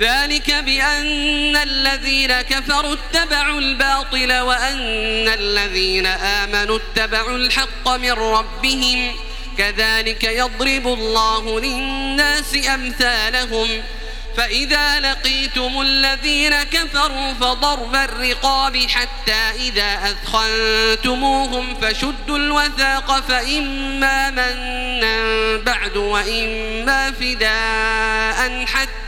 ذلك بأن الذين كفروا اتبعوا الباطل وأن الذين آمنوا اتبعوا الحق من ربهم. كذلك يضرب الله للناس أمثالهم. فإذا لقيتم الذين كفروا فضرب الرقاب حتى إذا أثخنتموهم فشدوا الوثاق فإما منا بعد وإما فداء حتى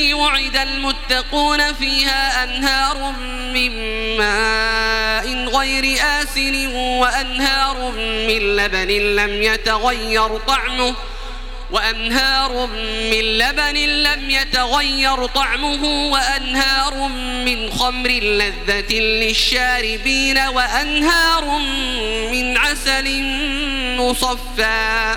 التي وعد المتقون فيها أنهار من ماء غير آسن وأنهار من لبن لم يتغير طعمه وأنهار من لبن لم يتغير طعمه وأنهار من خمر لذة للشاربين وأنهار من عسل مصفى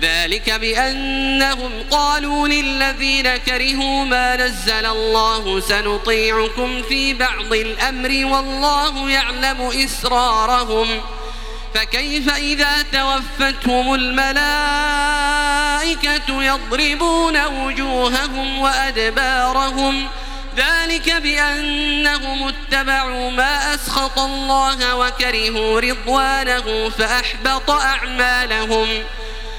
ذلك بأنهم قالوا للذين كرهوا ما نزل الله سنطيعكم في بعض الأمر والله يعلم إسرارهم فكيف إذا توفتهم الملائكة يضربون وجوههم وأدبارهم ذلك بأنهم اتبعوا ما أسخط الله وكرهوا رضوانه فأحبط أعمالهم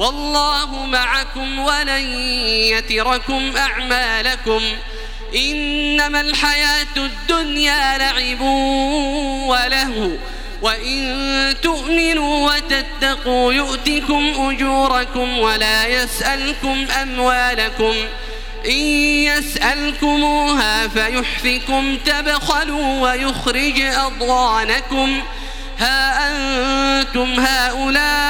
والله معكم ولن يتركم أعمالكم إنما الحياة الدنيا لعب ولهو وإن تؤمنوا وتتقوا يؤتكم أجوركم ولا يسألكم أموالكم إن يسألكموها فيحفكم تبخلوا ويخرج أضغانكم ها أنتم هؤلاء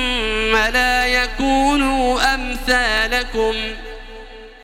ثم لا يكونوا أمثالكم